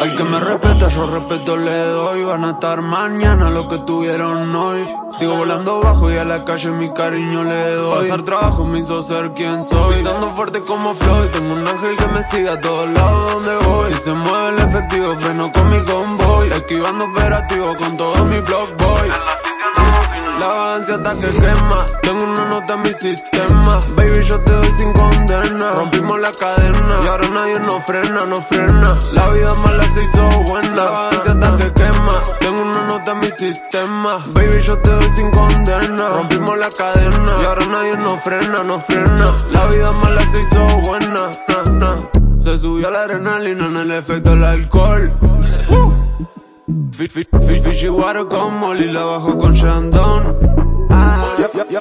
Al que me respeta, yo respeto le doy. Van a estar mañana lo que tuvieron hoy. Sigo volando bajo y a la calle mi cariño le doy. Pasar trabajo me hizo ser quien soy. Pisando fuerte como Floyd, tengo un ángel que me sigue a todos lados donde voy. Si se mueve el efectivo, freno con mi convoy. Esquivando operativos con todo mi block boy. La ansia hasta que quema. Tengo una nota en mi sistema. Baby, yo te doy sin condena. Rompimos la cadena. Y ahora nadie nos frena, no frena. La vida mala se hizo buena. La ansia hasta que quema. Tengo una nota en mi sistema. Baby, yo te doy sin condena. Rompimos la cadena. Y ahora nadie nos frena, no frena. La vida mala se hizo buena. Se subió la adrenalina en el efecto del alcohol. Fishy water con Molly, la bajo con Shandon. Ah,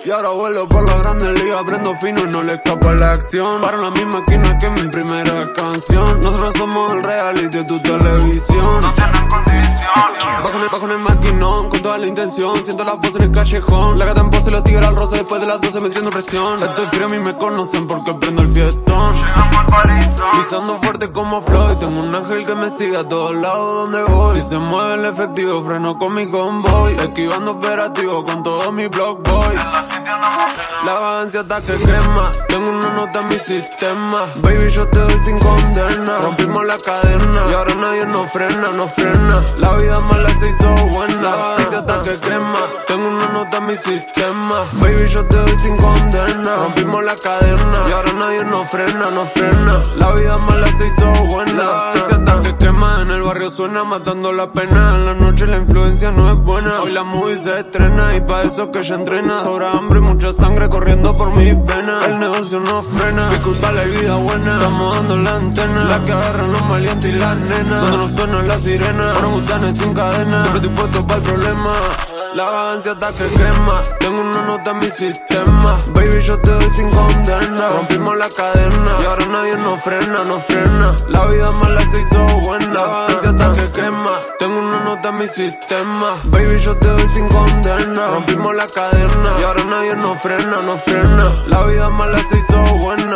y, ahora vuelo por la grande liga, prendo fino y no le escapa la acción. Para la misma esquina que mi primera canción. Nosotros somos el reality de tu televisión. No. Bajo en el, bajo en el maquinón, con toda la intención. Siento la voz en el callejón. La gata en pose, los tigres al rosa después de las 12 metiendo presión. Estoy frío, a mí me conocen porque prendo el fiestón. Pisando fuerte como Floyd, tengo un ángel que me sigue a todos lados donde voy. Si se mueve el efectivo, freno con mi convoy. Esquivando operativo con todo mi block boy. La vagancia hasta que quema. Tengo mi sistema. Baby, yo te doy sin condena. Rompimos la cadena. Y ahora nadie nos frena, no frena. La vida mala se hizo buena. Que quema. Tengo una en mi sistema. Baby, yo te doy sin condena. Rompimos la cadena. Y ahora nadie nos frena, no frena. La vida mala se hizo buena. La vagancia hasta que quema. En el barrio suena matando la pena. En la noche la influencia no es buena. Hoy la movie se estrena. Y pa' eso que ella entrena. Sobra hambre, mucha sangre corriendo por mis venas. El negocio no frena. Disculpa la vida buena. Estamos dando la antena. La que agarran los malientes y las nenas. Cuando nos suena la sirena. Orangutanes sin cadena. Siempre dispuesto para el problema. La vagancia hasta que quema. Tengo una nota en mi sistema. Baby, yo te doy sin condena. Rompimos la cadena. Y ahora nadie nos frena, no frena. La vida mala se hizo buena. La vagancia hasta que quema. Tengo una nota en mi sistema. Baby, yo te doy sin condena. Rompimos la cadena. Y ahora nadie nos frena, no frena. La vida mala se hizo buena.